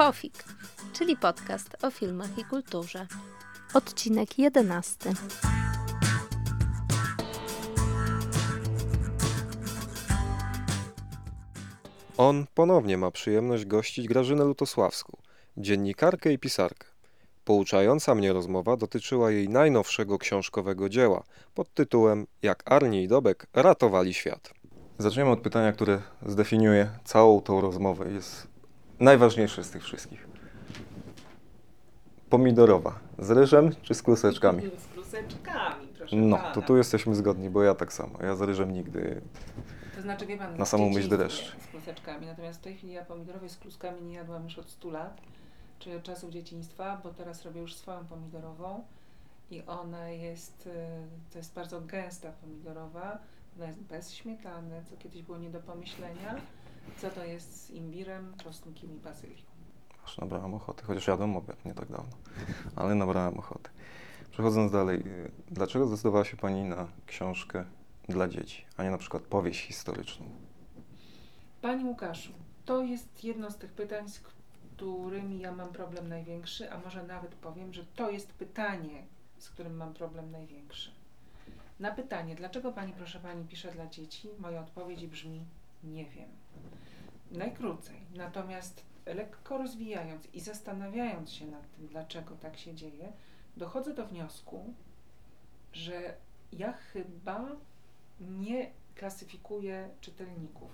Pofik, czyli podcast o filmach i kulturze. Odcinek 11. On ponownie ma przyjemność gościć Grażynę Lutosławską, dziennikarkę i pisarkę. Pouczająca mnie rozmowa dotyczyła jej najnowszego książkowego dzieła pod tytułem Jak Arni i Dobek ratowali świat. Zaczniemy od pytania, które zdefiniuje całą tą rozmowę. Jest najważniejsze z tych wszystkich. Pomidorowa. Z ryżem czy z kluseczkami? Z kluseczkami, proszę No, pana. to tu jesteśmy zgodni, bo ja tak samo. Ja z ryżem nigdy. To znaczy, wie pan, na samą myśl dreszcz. Z kluseczkami, natomiast w tej chwili ja pomidorowej z kluskami nie jadłam już od 100 lat, czyli od czasów dzieciństwa, bo teraz robię już swoją pomidorową i ona jest, y, to jest bardzo gęsta pomidorowa, ona jest bez śmietany, co kiedyś było nie do pomyślenia, co to jest z imbirem, czosnkiem i bazylią. Aż nabrałem ochoty, chociaż jadłem obiad nie tak dawno, ale nabrałem ochoty. Przechodząc dalej, y, dlaczego zdecydowała się Pani na książkę dla dzieci, a nie na przykład powieść historyczną? Panie Łukaszu, to jest jedno z tych pytań, z którymi ja mam problem największy, a może nawet powiem, że to jest pytanie, z którym mam problem największy. Na pytanie, dlaczego Pani, proszę Pani, pisze dla dzieci, moja odpowiedź brzmi nie wiem. Najkrócej. Natomiast lekko rozwijając i zastanawiając się nad tym, dlaczego tak się dzieje, dochodzę do wniosku, że ja chyba nie klasyfikuję czytelników.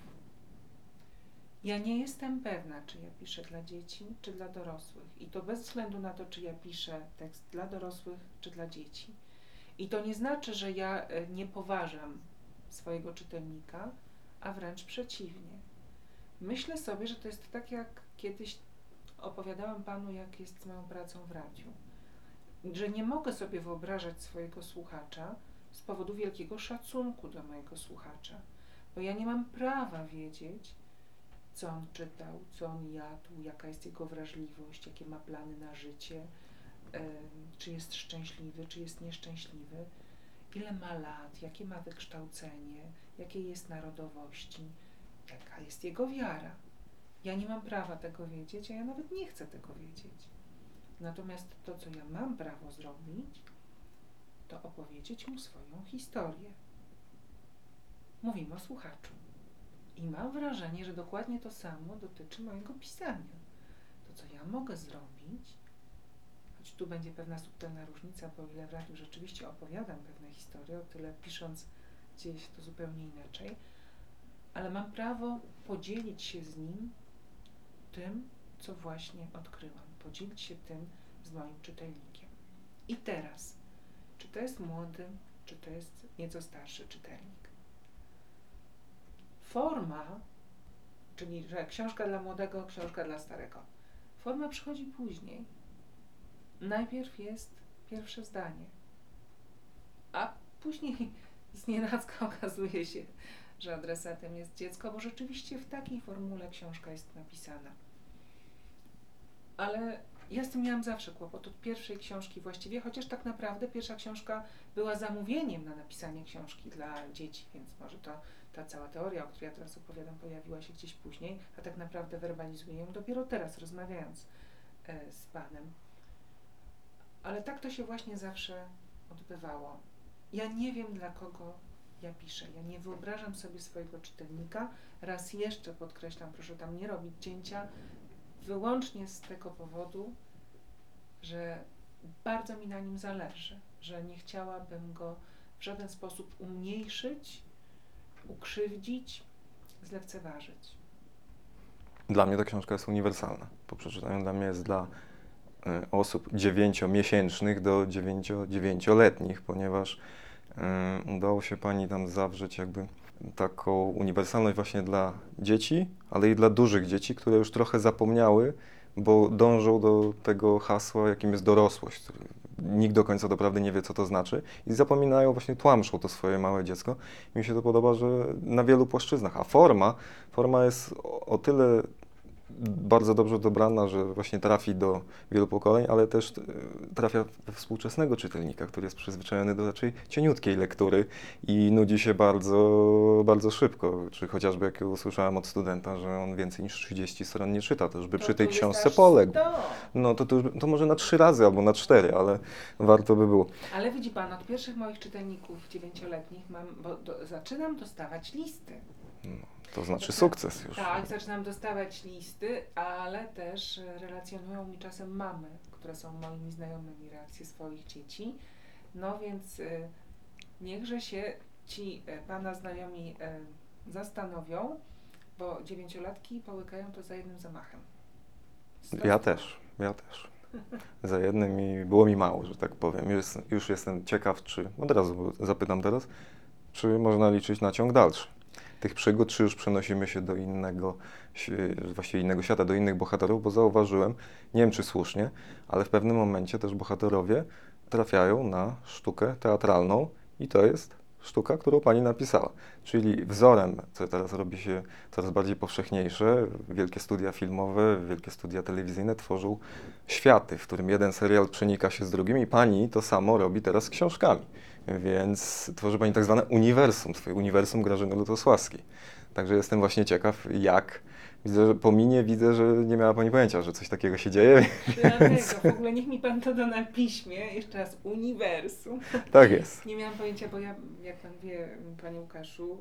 Ja nie jestem pewna, czy ja piszę dla dzieci, czy dla dorosłych. I to bez względu na to, czy ja piszę tekst dla dorosłych, czy dla dzieci. I to nie znaczy, że ja e, nie poważam swojego czytelnika, a wręcz przeciwnie. Myślę sobie, że to jest tak, jak kiedyś opowiadałam panu, jak jest z moją pracą w radiu. Że nie mogę sobie wyobrażać swojego słuchacza z powodu wielkiego szacunku dla mojego słuchacza, bo ja nie mam prawa wiedzieć, co on czytał, co on jadł, jaka jest jego wrażliwość, jakie ma plany na życie, czy jest szczęśliwy, czy jest nieszczęśliwy, ile ma lat, jakie ma wykształcenie, jakiej jest narodowości, jaka jest jego wiara. Ja nie mam prawa tego wiedzieć, a ja nawet nie chcę tego wiedzieć. Natomiast to, co ja mam prawo zrobić, to opowiedzieć mu swoją historię. Mówimy o słuchaczu. I mam wrażenie, że dokładnie to samo dotyczy mojego pisania. To, co ja mogę zrobić, choć tu będzie pewna subtelna różnica, bo ile w radiu rzeczywiście opowiadam pewne historie, o tyle pisząc dzieje się to zupełnie inaczej, ale mam prawo podzielić się z nim tym, co właśnie odkryłam. Podzielić się tym z moim czytelnikiem. I teraz, czy to jest młody, czy to jest nieco starszy czytelnik? Forma, czyli że książka dla młodego, książka dla starego. Forma przychodzi później. Najpierw jest pierwsze zdanie, a później z okazuje się, że adresatem jest dziecko, bo rzeczywiście w takiej formule książka jest napisana. Ale ja z tym miałam zawsze kłopot od pierwszej książki właściwie, chociaż tak naprawdę pierwsza książka była zamówieniem na napisanie książki dla dzieci, więc może to ta cała teoria, o której ja teraz opowiadam, pojawiła się gdzieś później, a tak naprawdę werbalizuję ją dopiero teraz, rozmawiając e, z Panem. Ale tak to się właśnie zawsze odbywało. Ja nie wiem, dla kogo ja piszę. Ja nie wyobrażam sobie swojego czytelnika. Raz jeszcze podkreślam, proszę tam nie robić cięcia, wyłącznie z tego powodu, że bardzo mi na nim zależy, że nie chciałabym go w żaden sposób umniejszyć, ukrzywdzić, zlekceważyć. Dla mnie ta książka jest uniwersalna. Po przeczytaniu dla mnie jest dla y, osób dziewięciomiesięcznych do dziewięcioletnich, ponieważ udało się Pani tam zawrzeć jakby taką uniwersalność właśnie dla dzieci, ale i dla dużych dzieci, które już trochę zapomniały, bo dążą do tego hasła, jakim jest dorosłość. Nikt do końca doprawdy nie wie, co to znaczy i zapominają, właśnie tłamszą to swoje małe dziecko. Mi się to podoba, że na wielu płaszczyznach. A forma, forma jest o tyle bardzo dobrze dobrana, że właśnie trafi do wielu pokoleń, ale też e, trafia we współczesnego czytelnika, który jest przyzwyczajony do raczej cieniutkiej lektury i nudzi się bardzo, bardzo szybko. Czy chociażby jak usłyszałem od studenta, że on więcej niż 30 stron nie czyta, to już by To przy tej książce poległ. 100. No to, to, to może na trzy razy albo na cztery, ale warto by było. Ale widzi Pan, od pierwszych moich czytelników dziewięcioletnich mam, bo do, zaczynam dostawać listy. To znaczy sukces już. Tak, zaczynam dostawać listy, ale też relacjonują mi czasem mamy, które są moimi znajomymi, reakcje swoich dzieci. No więc e, niechże się ci e, Pana znajomi e, zastanowią, bo dziewięciolatki połykają to za jednym zamachem. Sto Ja też, ja też. Za jednym i było mi mało, że tak powiem. Już, już jestem ciekaw, czy, od razu zapytam teraz, czy można liczyć na ciąg dalszy tych przygód, czy już przenosimy się do innego, właściwie innego świata, do innych bohaterów, bo zauważyłem, nie wiem czy słusznie, ale w pewnym momencie też bohaterowie trafiają na sztukę teatralną i to jest sztuka, którą pani napisała. Czyli wzorem, co teraz robi się coraz bardziej powszechniejsze, wielkie studia filmowe, wielkie studia telewizyjne tworzą światy, w którym jeden serial przenika się z drugim i pani to samo robi teraz z książkami. Więc tworzy pani tak zwane uniwersum, swoje uniwersum Grażyny Lutosławskiej. Także jestem właśnie ciekaw, jak. Widzę, że po minie widzę, że nie miała pani pojęcia, że coś takiego się dzieje. Dlatego, w ogóle niech mi Pan to da na piśmie, jeszcze raz, uniwersum. tak jest. Nie miałam pojęcia, bo ja, jak Pan wie, Panie Łukaszu,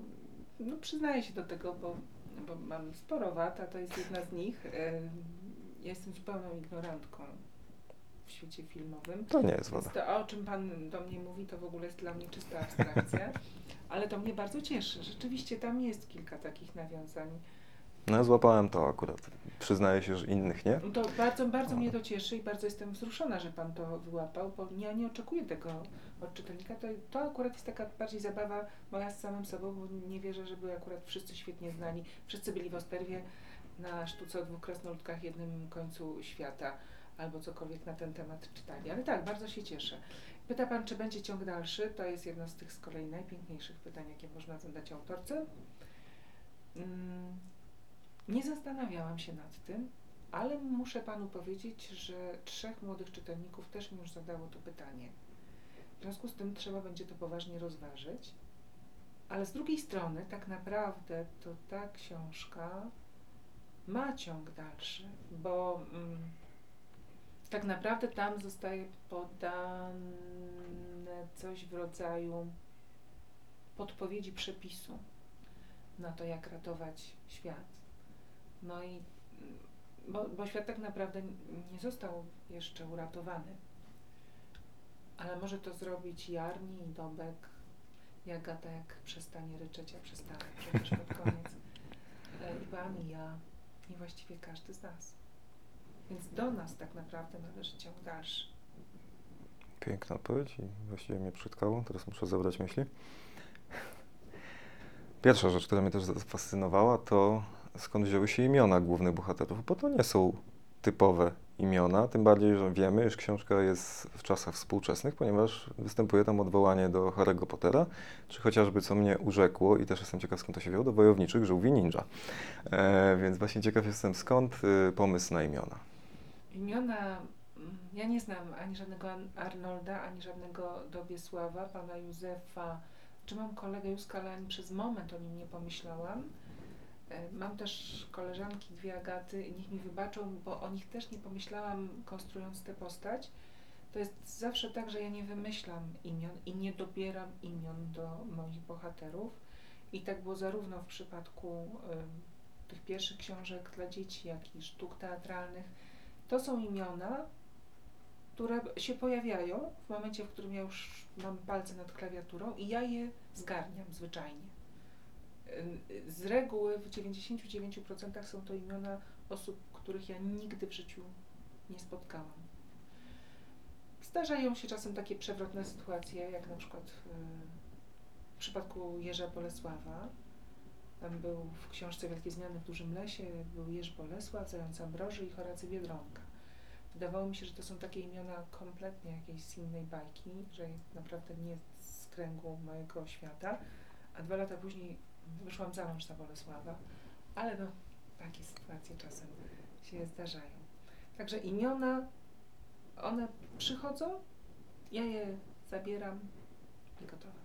no przyznaję się do tego, bo, bo mam sporo wad, a to jest jedna z nich. Ja jestem zupełną ignorantką w świecie filmowym. To nie jest Więc woda. to, o czym Pan do mnie mówi, to w ogóle jest dla mnie czysta abstrakcja, ale to mnie bardzo cieszy. Rzeczywiście tam jest kilka takich nawiązań. No ja złapałem to akurat. Przyznaję się, że innych nie. To bardzo, bardzo mnie to cieszy i bardzo jestem wzruszona, że Pan to wyłapał, bo ja nie oczekuję tego od czytelnika. To, to akurat jest taka bardziej zabawa moja z samym sobą, bo nie wierzę, żeby akurat wszyscy świetnie znani. Wszyscy byli w Osterwie na sztuce o dwóch krasnoludkach jednym końcu świata albo cokolwiek na ten temat czytali. Ale tak, bardzo się cieszę. Pyta Pan, czy będzie ciąg dalszy? To jest jedno z tych z kolei najpiękniejszych pytań, jakie można zadać autorce. Mm, Nie zastanawiałam się nad tym, ale muszę Panu powiedzieć, że trzech młodych czytelników też mi już zadało to pytanie. W związku z tym trzeba będzie to poważnie rozważyć. Ale z drugiej strony, tak naprawdę, to ta książka ma ciąg dalszy, bo mm, tak naprawdę tam zostaje podane coś w rodzaju podpowiedzi przepisu na to, jak ratować świat. No i mm, bo, bo świat tak naprawdę nie został jeszcze uratowany. Ale może to zrobić Jarni i Dobek, i Agata jak przestanie ryczeć, a przestanie przecież pod koniec. E, I Pan, i ja, i właściwie każdy z nas. Więc do nas tak naprawdę należy ciąg dalszy. Piękna odpowiedź i właściwie mnie przytkało. Teraz muszę zebrać myśli. Pierwsza rzecz, która mnie też zafascynowała, to skąd wzięły się imiona głównych bohaterów, bo to nie są typowe imiona, tym bardziej, że wiemy, iż książka jest w czasach współczesnych, ponieważ występuje tam odwołanie do Harry'ego Pottera, czy chociażby, co mnie urzekło i też jestem ciekaw, skąd to się wzięło, do wojowniczych żółwi ninja. E, więc właśnie ciekaw jestem, skąd y, pomysł na imiona. Imiona, mm, ja nie znam ani żadnego Arnolda, ani żadnego Dobiesława, pana Józefa, czy mam kolegę Józka, ale ani przez moment o nim nie pomyślałam. E, Mam też koleżanki, dwie Agaty, niech mi wybaczą, bo o nich też nie pomyślałam, konstruując tę postać. To jest zawsze tak, że ja nie wymyślam imion i nie dobieram imion do moich bohaterów. I tak było zarówno w przypadku em, tych pierwszych książek dla dzieci, jak i sztuk teatralnych. To są imiona, które się pojawiają w momencie, w którym ja już mam palce nad klawiaturą i ja je zgarniam zwyczajnie. Z reguły w 99% są to imiona osób, których ja nigdy w życiu nie spotkałam. Zdarzają się czasem takie przewrotne sytuacje, jak na przykład w, w przypadku Jerza Bolesława. Tam był w książce Wielkie Zmiany w Dużym Lesie, był Jerzy Bolesław, Zając Ambroży i Horacy Biedronka. Wydawało mi się, że to są takie imiona kompletnie jakiejś z innej bajki, że naprawdę nie z kręgu mojego świata. A dwa lata później wyszłam za mąż za Bolesława. Ale no, Takie sytuacje czasem się zdarzają. Także imiona, one przychodzą, ja je zabieram i gotowe.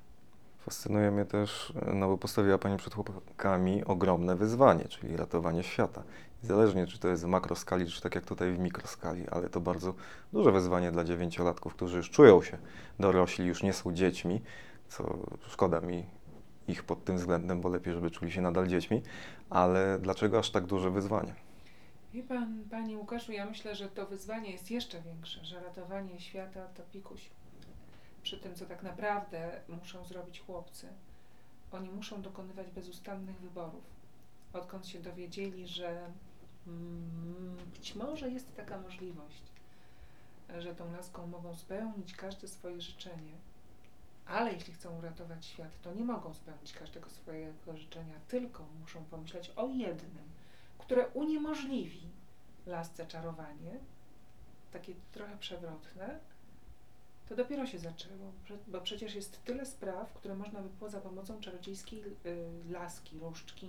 Fascynuje mnie też, no bo postawiła Pani przed chłopakami ogromne wyzwanie, czyli ratowanie świata. Niezależnie, czy to jest w makroskali, czy tak jak tutaj w mikroskali, ale to bardzo duże wyzwanie dla dziewięciolatków, którzy już czują się dorośli, już nie są dziećmi, co szkoda mi ich pod tym względem, bo lepiej, żeby czuli się nadal dziećmi, ale dlaczego aż tak duże wyzwanie? Wie pan, panie Łukaszu, ja myślę, że to wyzwanie jest jeszcze większe, że ratowanie świata to pikuś. Przy tym, co tak naprawdę muszą zrobić chłopcy. Oni muszą dokonywać bezustannych wyborów. Odkąd się dowiedzieli, że mm, być może jest taka możliwość, że tą laską mogą spełnić każde swoje życzenie, ale jeśli chcą uratować świat, to nie mogą spełnić każdego swojego życzenia, tylko muszą pomyśleć o jednym, które uniemożliwi lasce czarowanie, takie trochę przewrotne, to dopiero się zaczęło, bo przecież jest tyle spraw, które można by było za pomocą czarodziejskiej y, laski, różdżki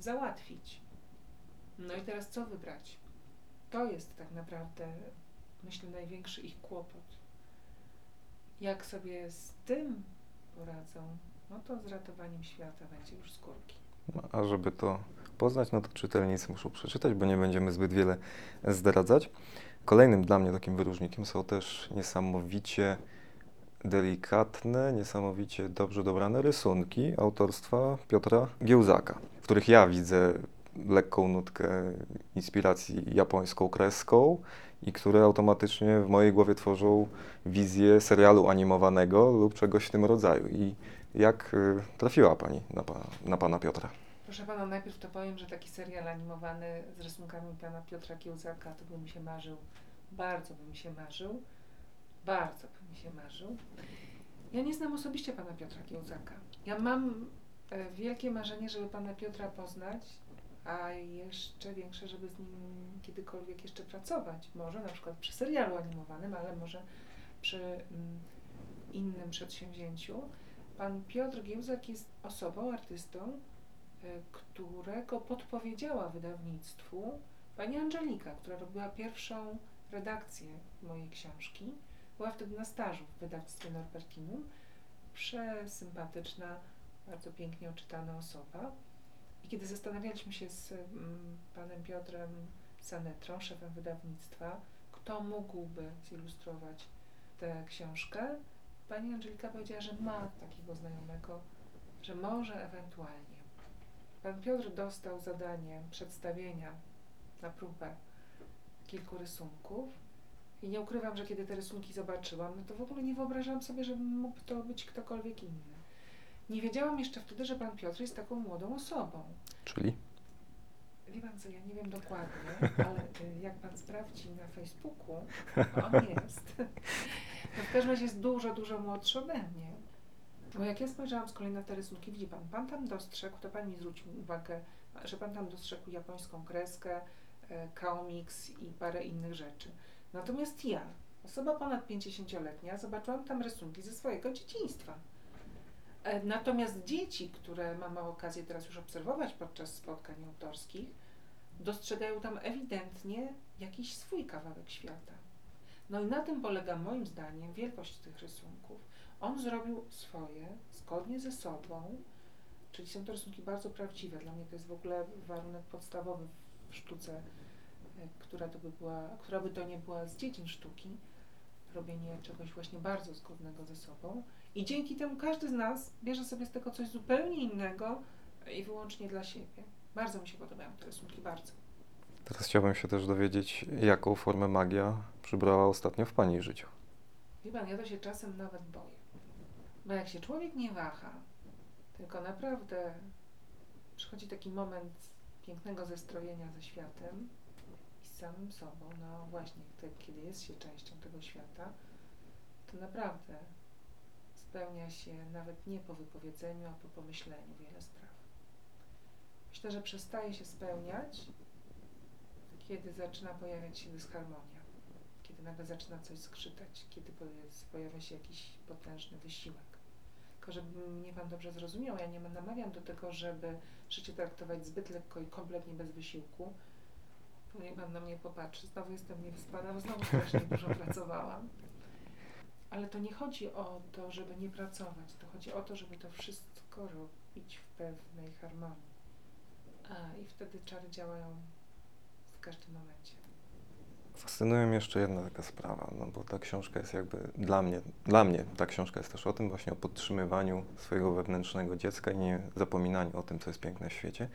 załatwić. No i teraz co wybrać? To jest tak naprawdę, myślę, największy ich kłopot. Jak sobie z tym poradzą, no to z ratowaniem świata będzie już z górki. No, a żeby to poznać, no to czytelnicy muszą przeczytać, bo nie będziemy zbyt wiele zdradzać. Kolejnym dla mnie takim wyróżnikiem są też niesamowicie delikatne, niesamowicie dobrze dobrane rysunki autorstwa Piotra Giełzaka, w których ja widzę lekką nutkę inspiracji japońską kreską i które automatycznie w mojej głowie tworzą wizję serialu animowanego lub czegoś w tym rodzaju. I jak y, trafiła Pani na, na Pana Piotra? Proszę Pana, najpierw to powiem, że taki serial animowany z rysunkami Pana Piotra Kiełzaka to by mi się marzył. Bardzo by mi się marzył. Bardzo by mi się marzył. Ja nie znam osobiście Pana Piotra Kiełzaka. Ja mam e, wielkie marzenie, żeby Pana Piotra poznać, a jeszcze większe, żeby z nim kiedykolwiek jeszcze pracować. Może na przykład przy serialu animowanym, ale może przy mm, innym przedsięwzięciu. Pan Piotr Giełzak jest osobą, artystą, którego podpowiedziała wydawnictwu pani Angelika, która robiła pierwszą redakcję mojej książki. Była wtedy na stażu w wydawnictwie Norbertinum. Przesympatyczna, bardzo pięknie oczytana osoba. I kiedy zastanawialiśmy się z mm, panem Piotrem Sanetrą, szefem wydawnictwa, kto mógłby zilustrować tę książkę, pani Angelika powiedziała, że ma takiego znajomego, że może ewentualnie. Pan Piotr dostał zadanie przedstawienia na próbę kilku rysunków i nie ukrywam, że kiedy te rysunki zobaczyłam, no to w ogóle nie wyobrażałam sobie, że mógł to być ktokolwiek inny. Nie wiedziałam jeszcze wtedy, że pan Piotr jest taką młodą osobą. Czyli? Wie pan co, ja nie wiem dokładnie, ale y, jak pan sprawdzi na Facebooku, on jest. No w każdym razie jest dużo, dużo młodszy ode mnie. Bo jak ja spojrzałam z kolei na te rysunki, widzi pan, pan tam dostrzegł, to pan mi zwrócił uwagę, że pan tam dostrzegł japońską kreskę, e, Kaomix i parę innych rzeczy. Natomiast ja, osoba ponad 50-letnia, zobaczyłam tam rysunki ze swojego dzieciństwa. E, natomiast dzieci, które mamy okazję teraz już obserwować podczas spotkań autorskich, dostrzegają tam ewidentnie jakiś swój kawałek świata. No i na tym polega moim zdaniem wielkość tych rysunków. On zrobił swoje, zgodnie ze sobą, czyli są to rysunki bardzo prawdziwe. Dla mnie to jest w ogóle warunek podstawowy w sztuce, e, która, to by była, która by to nie była z dziedzin sztuki, robienie czegoś właśnie bardzo zgodnego ze sobą. I dzięki temu każdy z nas bierze sobie z tego coś zupełnie innego i wyłącznie dla siebie. Bardzo mi się podobają te rysunki, bardzo. Teraz chciałbym się też dowiedzieć, jaką formę magia przybrała ostatnio w Pani życiu. Wie Pan, ja to się czasem nawet boję. Bo jak się człowiek nie waha, tylko naprawdę przychodzi taki moment pięknego zestrojenia ze światem i z samym sobą, no właśnie, kiedy jest się częścią tego świata, to naprawdę spełnia się nawet nie po wypowiedzeniu, a po pomyśleniu wiele spraw. Myślę, że przestaje się spełniać, kiedy zaczyna pojawiać się dysharmonia, kiedy nagle zaczyna coś skrzytać, kiedy pojawia się jakiś potężny wysiłek. Tylko żeby mnie Pan dobrze zrozumiał, ja nie namawiam do tego, żeby życie traktować zbyt lekko i kompletnie bez wysiłku. Niech Pan na mnie popatrzy. Znowu jestem niewyspana, bo znowu strasznie dużo pracowałam. Ale to nie chodzi o to, żeby nie pracować. To chodzi o to, żeby to wszystko robić w pewnej harmonii. A, i wtedy czary działają w każdym momencie. Fascynuje mnie jeszcze jedna taka sprawa, no bo ta książka jest jakby dla mnie, dla mnie ta książka jest też o tym właśnie o podtrzymywaniu swojego wewnętrznego dziecka i nie zapominaniu o tym, co jest piękne w świecie.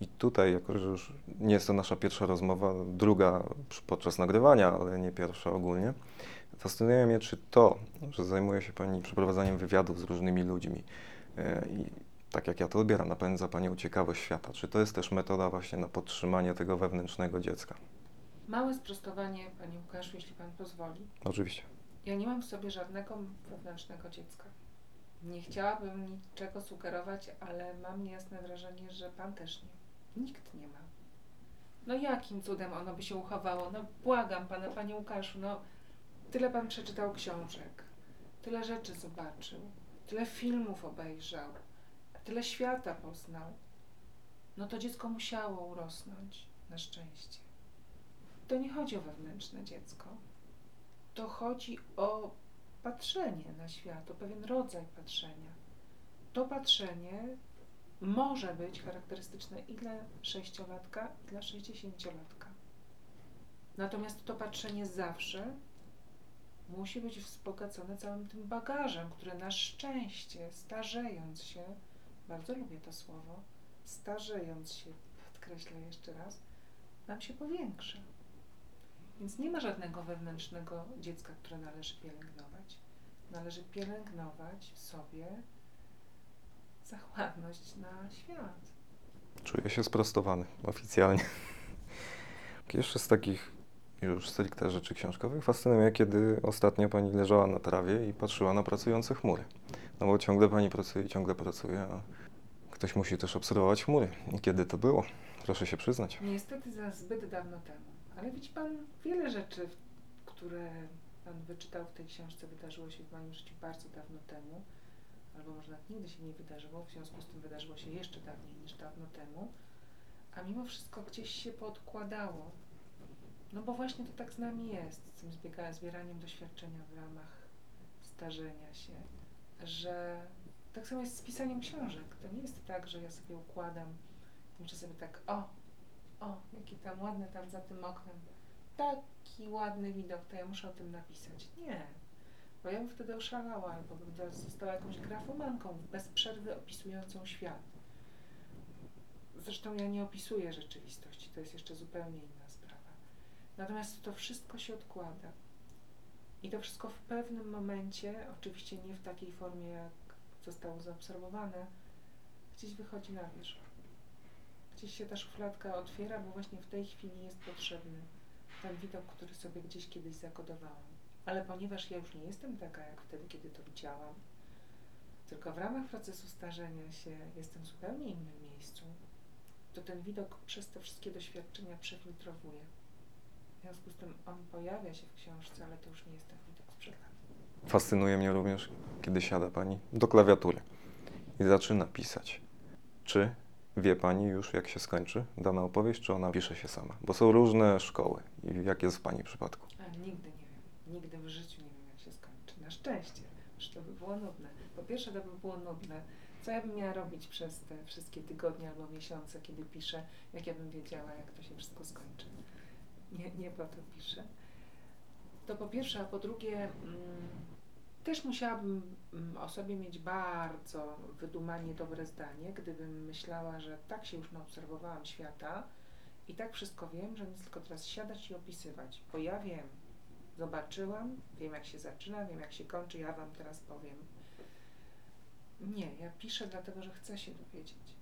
I tutaj, jako że już nie jest to nasza pierwsza rozmowa, druga podczas nagrywania, ale nie pierwsza ogólnie, fascynuje mnie, czy to, że zajmuje się Pani przeprowadzaniem wywiadów z różnymi ludźmi e, i tak jak ja to odbieram, napędza Panią ciekawość świata, czy to jest też metoda właśnie na podtrzymanie tego wewnętrznego dziecka? Małe sprostowanie, Panie Łukaszu, jeśli Pan pozwoli. Oczywiście. Ja nie mam w sobie żadnego wewnętrznego dziecka. Nie chciałabym niczego sugerować, ale mam niejasne wrażenie, że Pan też nie. Nikt nie ma. No jakim cudem ono by się uchowało? No błagam Pana, Panie Łukaszu, no tyle Pan przeczytał książek, tyle rzeczy zobaczył, tyle filmów obejrzał, tyle świata poznał. No to dziecko musiało urosnąć, na szczęście. To nie chodzi o wewnętrzne dziecko to chodzi o patrzenie na świat, o pewien rodzaj patrzenia. To patrzenie może być charakterystyczne i dla sześciolatka, i dla sześćdziesięciolatka. Natomiast to patrzenie zawsze musi być wzbogacone całym tym bagażem, który na szczęście, starzejąc się, bardzo lubię to słowo, starzejąc się, podkreślę jeszcze raz, nam się powiększa. Więc nie ma żadnego wewnętrznego dziecka, które należy pielęgnować. Należy pielęgnować w sobie zachłanność na świat. Czuję się sprostowany oficjalnie. Jeszcze z takich już stricte rzeczy książkowych fascynuje kiedy ostatnio pani leżała na trawie i patrzyła na pracujące chmury. No bo ciągle pani pracuje, ciągle pracuje, a ktoś musi też obserwować chmury. I kiedy to było? Proszę się przyznać. Niestety za zbyt dawno temu. Ale widzi Pan, wiele rzeczy, które Pan wyczytał w tej książce, wydarzyło się w moim życiu bardzo dawno temu. Albo może nawet nigdy się nie wydarzyło, w związku z tym wydarzyło się jeszcze dawniej niż dawno temu. A mimo wszystko gdzieś się podkładało. No bo właśnie to tak z nami jest, z tym zbieraniem doświadczenia w ramach starzenia się, że tak samo jest z pisaniem książek. To nie jest tak, że ja sobie układam i myślę sobie tak, o, o, jaki tam ładny tam za tym oknem, taki ładny widok, to ja muszę o tym napisać. Nie, bo ja bym wtedy oszalała, albo bym została jakąś grafomanką bez przerwy opisującą świat. Zresztą ja nie opisuję rzeczywistości, to jest jeszcze zupełnie inna sprawa. Natomiast to wszystko się odkłada. I to wszystko w pewnym momencie, oczywiście nie w takiej formie, jak zostało zaobserwowane, gdzieś wychodzi na wierzch. Gdzieś się ta szufladka otwiera, bo właśnie w tej chwili jest potrzebny ten widok, który sobie gdzieś kiedyś zakodowałam. Ale ponieważ ja już nie jestem taka, jak wtedy, kiedy to widziałam, tylko w ramach procesu starzenia się jestem w zupełnie innym miejscu, to ten widok przez te wszystkie doświadczenia przefiltrowuje. W związku z tym on pojawia się w książce, ale to już nie jest ten widok sprzed lat. Fascynuje mnie również, kiedy siada pani do klawiatury i zaczyna pisać. Czy wie pani już, jak się skończy dana opowieść, czy ona pisze się sama? Bo są różne szkoły. I jak jest w pani przypadku? A nigdy nie wiem. Nigdy w życiu nie wiem, jak się skończy. Na szczęście. Przecież to by było nudne. Po pierwsze, to by było nudne. Co ja bym miała robić przez te wszystkie tygodnie albo miesiące, kiedy piszę, jak ja bym wiedziała, jak to się wszystko skończy. Nie, nie po to piszę. To po pierwsze, a po drugie, mm, też musiałabym mm, o sobie mieć bardzo wydumanie dobre zdanie, gdybym myślała, że tak się już naobserwowałam świata i tak wszystko wiem, że nic tylko teraz siadać i opisywać. Bo ja wiem, zobaczyłam, wiem jak się zaczyna, wiem jak się kończy, ja Wam teraz powiem. Nie, ja piszę dlatego, że chcę się dowiedzieć.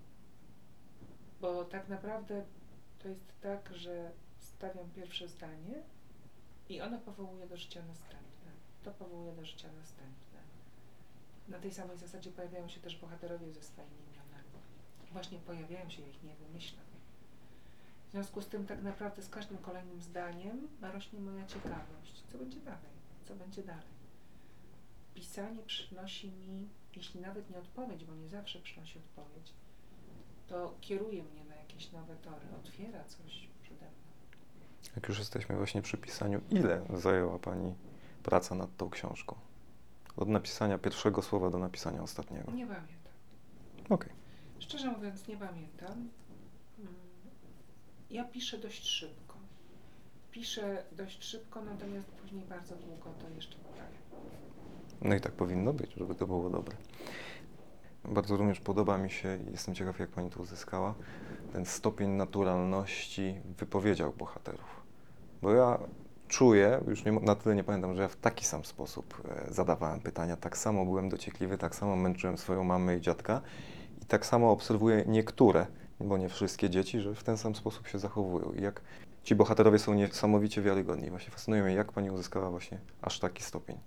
Bo tak naprawdę to jest tak, że stawiam pierwsze zdanie i ono powołuje do życia następne. To powołuje do życia następne. Na tej samej zasadzie pojawiają się też bohaterowie ze swoimi imionami. Właśnie pojawiają się, ich nie wymyślam. W związku z tym tak naprawdę z każdym kolejnym zdaniem rośnie moja ciekawość. Co będzie dalej? Co będzie dalej? Pisanie przynosi mi jeśli nawet nie odpowiedź, bo nie zawsze przynosi odpowiedź, to kieruje mnie na jakieś nowe tory, otwiera coś przede mną. Jak już jesteśmy właśnie przy pisaniu, ile zajęła Pani praca nad tą książką? Od napisania pierwszego słowa do napisania ostatniego. Nie pamiętam. Okej. Szczerze mówiąc, nie pamiętam. Mm, Ja piszę dość szybko. Piszę dość szybko, natomiast później bardzo długo to jeszcze poprawiam. No i tak powinno być, żeby to było dobre. Bardzo również podoba mi się jestem ciekaw, jak Pani to uzyskała, ten stopień naturalności w wypowiedziach bohaterów. Bo ja czuję, już nie, na tyle nie pamiętam, że ja w taki sam sposób e, zadawałem pytania, tak samo byłem dociekliwy, tak samo męczyłem swoją mamę i dziadka i tak samo obserwuję niektóre, bo nie wszystkie dzieci, że w ten sam sposób się zachowują. I jak ci bohaterowie są niesamowicie wiarygodni. Właśnie fascynuje mnie, jak Pani uzyskała właśnie aż taki stopień.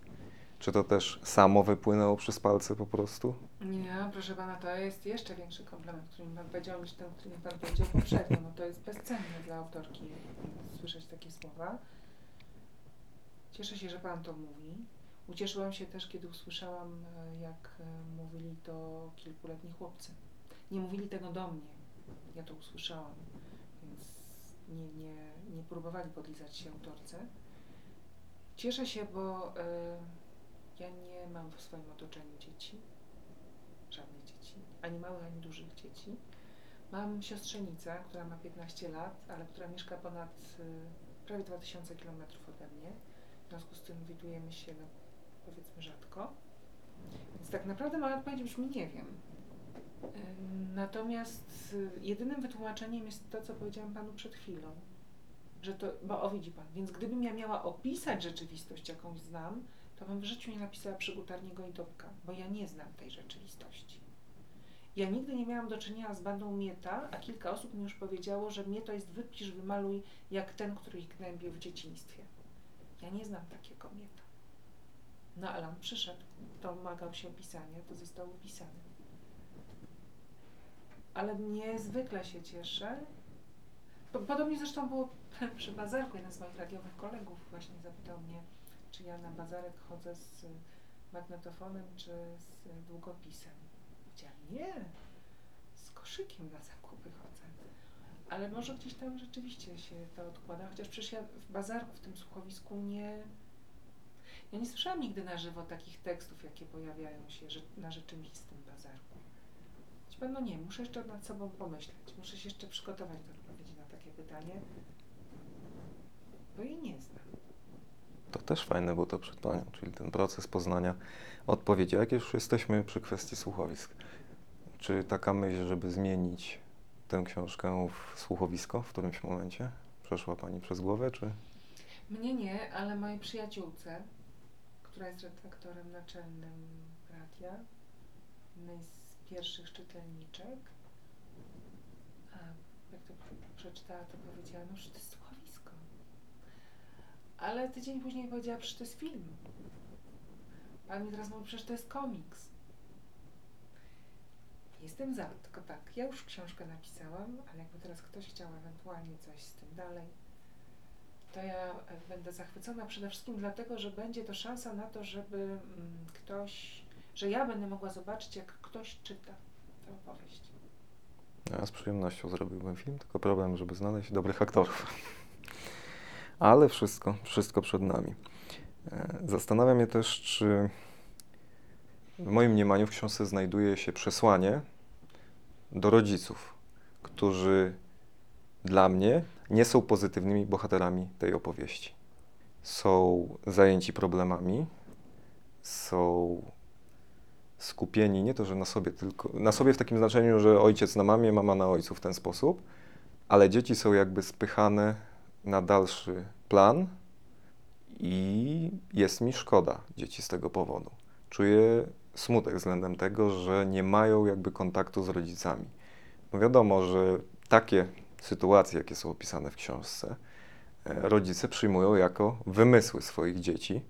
Czy to też samo wypłynęło przez palce po prostu? Nie, proszę pana, to jest jeszcze większy komplement, który mi pan powiedział, niż ten, który mi pan powiedział poprzednio. No to jest bezcenne dla autorki słyszeć takie słowa. Cieszę się, że pan to mówi. Ucieszyłam się też, kiedy usłyszałam, e, jak e, mówili to kilkuletni chłopcy. Nie mówili tego do mnie. Ja to usłyszałam, więc nie, nie, nie próbowali podlizać się autorce. Cieszę się, bo e, ja nie mam w swoim otoczeniu dzieci żadnych dzieci, ani małych, ani dużych dzieci. Mam siostrzenicę, która ma 15 lat, ale która mieszka ponad y, prawie 2000 km ode mnie. W związku z tym widujemy się, no, powiedzmy, rzadko. Więc tak naprawdę moja odpowiedź brzmi nie wiem. Natomiast y, jedynym wytłumaczeniem jest to, co powiedziałam panu przed chwilą. Że to, bo o widzi pan, więc gdybym ja miała opisać rzeczywistość, jakąś znam, to bym w życiu nie napisała Przygutarniego i Dobka, bo ja nie znam tej rzeczywistości. Ja nigdy nie miałam do czynienia z bandą Mieta, a kilka osób mi już powiedziało, że Mieto jest wypisz, wymaluj jak ten, który ich gnębił w dzieciństwie. Ja nie znam takiego Mieta. No ale on przyszedł, domagał się opisania, to został opisany. Ale niezwykle się cieszę. Po- Podobnie zresztą było przy bazarku. Jeden z moich radiowych kolegów właśnie zapytał mnie, czy ja na bazarek chodzę z magnetofonem czy z długopisem. Powiedziałam, nie, z koszykiem na zakupy chodzę. Ale może gdzieś tam rzeczywiście się to odkłada, chociaż przecież ja w bazarku, w tym słuchowisku nie... Ja nie słyszałam nigdy na żywo takich tekstów, jakie pojawiają się na rzeczywistym bazarku. Pan, No nie, muszę jeszcze nad sobą pomyśleć. Muszę się jeszcze przygotować do odpowiedzi na takie pytanie, bo jej nie znam. To też fajne było to przed Panią, czyli ten proces poznania odpowiedzi. Jak już jesteśmy przy kwestii słuchowisk, czy taka myśl, żeby zmienić tę książkę w słuchowisko w którymś momencie przeszła Pani przez głowę, czy... Mnie nie, ale mojej przyjaciółce, która jest redaktorem naczelnym radia, jednej z pierwszych czytelniczek, a jak to przeczytała, to powiedziała, no że to jest słuchowisko. Ale tydzień później powiedziała, że to jest film. Pan mi teraz mówi, przecież to jest komiks. Jestem za, tylko tak, ja już książkę napisałam, ale jakby teraz ktoś chciał ewentualnie coś z tym dalej, to ja e, będę zachwycona przede wszystkim dlatego, że będzie to szansa na to, żeby mm, ktoś, że ja będę mogła zobaczyć, jak ktoś czyta tę opowieść. Ja z przyjemnością zrobiłbym film, tylko problem, żeby znaleźć dobrych aktorów. Ale wszystko, wszystko przed nami. E, Zastanawia mnie też, czy w moim mniemaniu w książce znajduje się przesłanie do rodziców, którzy dla mnie nie są pozytywnymi bohaterami tej opowieści. Są zajęci problemami, są skupieni nie to, że na sobie, tylko na sobie w takim znaczeniu, że ojciec na mamie, mama na ojcu w ten sposób, ale dzieci są jakby spychane na dalszy plan i jest mi szkoda dzieci z tego powodu. Czuję smutek względem tego, że nie mają jakby kontaktu z rodzicami. No wiadomo, że takie sytuacje, jakie są opisane w książce, e, rodzice przyjmują jako wymysły swoich dzieci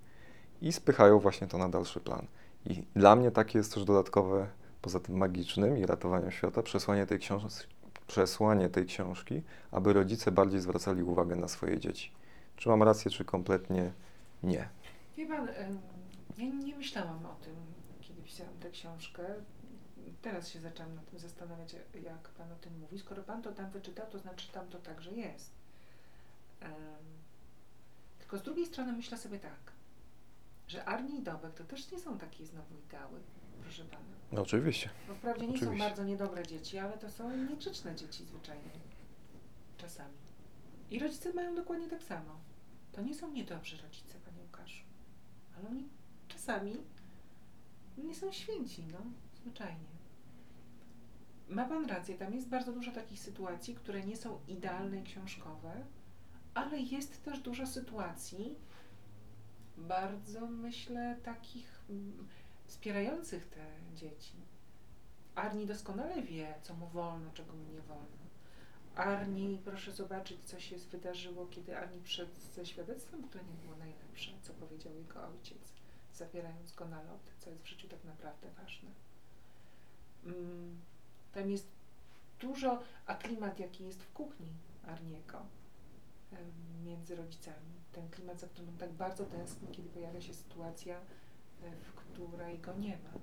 i spychają właśnie to na dalszy plan. I dla mnie takie jest też dodatkowe, poza tym magicznym i ratowaniem świata, przesłanie tej, książ- przesłanie tej książki, aby rodzice bardziej zwracali uwagę na swoje dzieci. Czy mam rację, czy kompletnie nie? Wie pan, ja nie myślałam o tym, napisałam tę książkę. Teraz się zaczęłam nad tym zastanawiać, jak Pan o tym mówi. Skoro Pan to tam wyczytał, to znaczy tam to także jest. Em, tylko z drugiej strony myślę sobie tak, że Arni i Dobek to też nie są takie znowu ideały, proszę Pana. No, oczywiście. Bo wprawdzie nie Oczywiście. są bardzo niedobre dzieci, ale to są niegrzeczne dzieci zwyczajnie. Czasami. I rodzice mają dokładnie tak samo. To nie są niedobrzy rodzice, Panie Łukaszu. Ale oni czasami nie są święci, no. Zwyczajnie. Ma Pan rację, tam jest bardzo dużo takich sytuacji, które nie są idealne i książkowe, ale jest też dużo sytuacji bardzo, myślę, takich mm, wspierających te dzieci. Arni doskonale wie, co mu wolno, czego mu nie wolno. Arni, proszę zobaczyć, co się wydarzyło, kiedy Arni przed ze świadectwem, które nie było najlepsze, co powiedział jego ojciec, zabierając go na lot, co jest w życiu tak naprawdę ważne. Mm, Tam jest dużo, a klimat, jaki jest w kuchni Arniego między rodzicami. Ten klimat, za którym on tak bardzo tęskni, kiedy pojawia się sytuacja, e, w której go nie ma.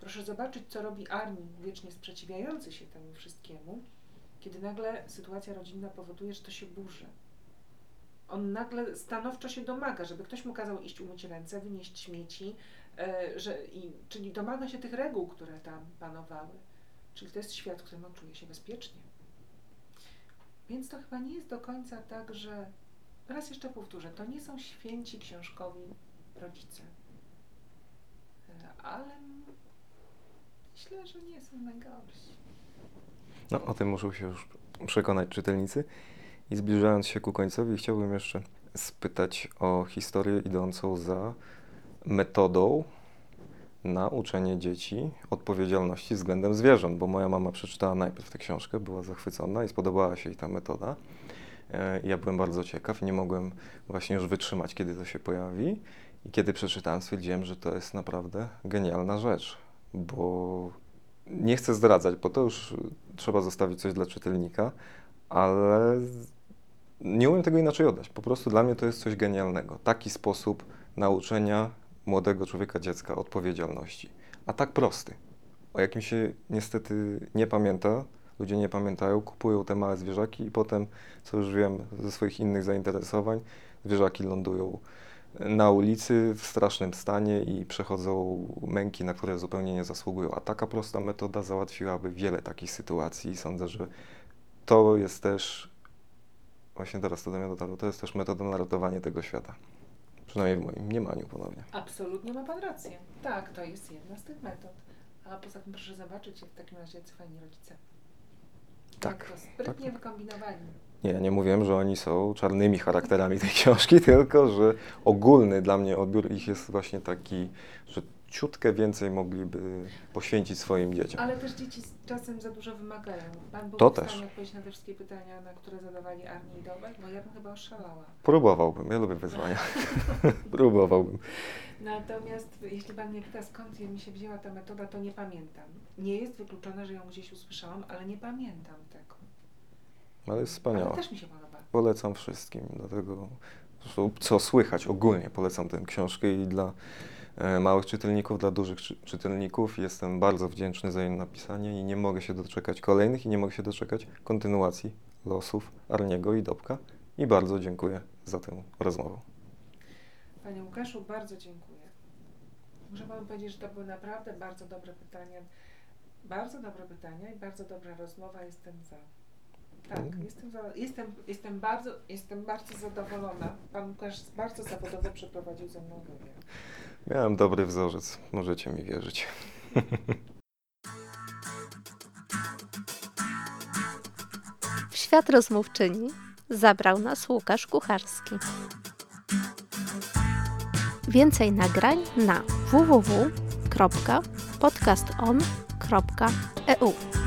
Proszę zobaczyć, co robi Arni, wiecznie sprzeciwiający się temu wszystkiemu, kiedy nagle sytuacja rodzinna powoduje, że to się burzy. On nagle stanowczo się domaga, żeby ktoś mu kazał iść umyć ręce, wynieść śmieci, e, że, i, czyli domaga się tych reguł, które tam panowały. Czyli to jest świat, w którym on czuje się bezpiecznie. Więc to chyba nie jest do końca tak, że raz jeszcze powtórzę, to nie są święci książkowi rodzice. E, Ale myślę, że nie są najgorsi. No, o tym muszą się już przekonać czytelnicy. I zbliżając się ku końcowi, chciałbym jeszcze spytać o historię idącą za metodą na uczenie dzieci odpowiedzialności względem zwierząt, bo moja mama przeczytała najpierw tę książkę, była zachwycona i spodobała się jej ta metoda. E, Ja byłem bardzo ciekaw nie mogłem właśnie już wytrzymać, kiedy to się pojawi. I kiedy przeczytałem, stwierdziłem, że to jest naprawdę genialna rzecz, bo nie chcę zdradzać, bo to już trzeba zostawić coś dla czytelnika, ale nie umiem tego inaczej oddać. Po prostu dla mnie to jest coś genialnego. Taki sposób nauczenia młodego człowieka, dziecka odpowiedzialności. A tak prosty, o jakim się niestety nie pamięta, ludzie nie pamiętają, kupują te małe zwierzaki i potem, co już wiem ze swoich innych zainteresowań, zwierzaki lądują na ulicy w strasznym stanie i przechodzą męki, na które zupełnie nie zasługują. A taka prosta metoda załatwiłaby wiele takich sytuacji i sądzę, że to jest też, właśnie teraz to do mnie dotarło, to jest też metoda na ratowanie tego świata. Przynajmniej w moim mniemaniu ponownie. Absolutnie ma Pan rację. Tak, to jest jedna z tych metod. A poza tym proszę zobaczyć, jak w takim razie jacy fajni rodzice. Tak, to sprytnie tak. wykombinowani. Nie, ja nie mówiłem, że oni są czarnymi charakterami tej książki, tylko że ogólny dla mnie odbiór ich jest właśnie taki, że ciutkę więcej mogliby poświęcić swoim dzieciom. Ale też dzieci czasem za dużo wymagają. Pan był To w stanie też. odpowiedzieć na te wszystkie pytania, na które zadawali Arni i Dobek, bo ja bym chyba oszalała. Próbowałbym, ja lubię wyzwania. Próbowałbym. Natomiast jeśli Pan mnie pyta, skąd mi się wzięła ta metoda, to nie pamiętam. Nie jest wykluczone, że ją gdzieś usłyszałam, ale nie pamiętam tego. Ale jest wspaniała. Ale też mi się podoba. Polecam wszystkim, dlatego co słychać ogólnie, polecam tę książkę i dla małych czytelników, dla dużych czy, czytelników jestem bardzo wdzięczny za jej napisanie i nie mogę się doczekać kolejnych i nie mogę się doczekać kontynuacji losów Arniego i Dobka i bardzo dziękuję za tę rozmowę. Panie Łukaszu, bardzo dziękuję. Muszę Panu powiedzieć, że to były naprawdę bardzo dobre pytania. Bardzo dobre pytania i bardzo dobra rozmowa. Jestem za. Tak, Mm. jestem, za, jestem, jestem, bardzo, jestem bardzo zadowolona. Pan Łukasz bardzo zawodowo przeprowadził ze mną wywiad. Miałem dobry wzorzec, możecie mi wierzyć. W świat rozmówczyni zabrał nas Łukasz Kucharski. Więcej nagrań na www.podcaston.eu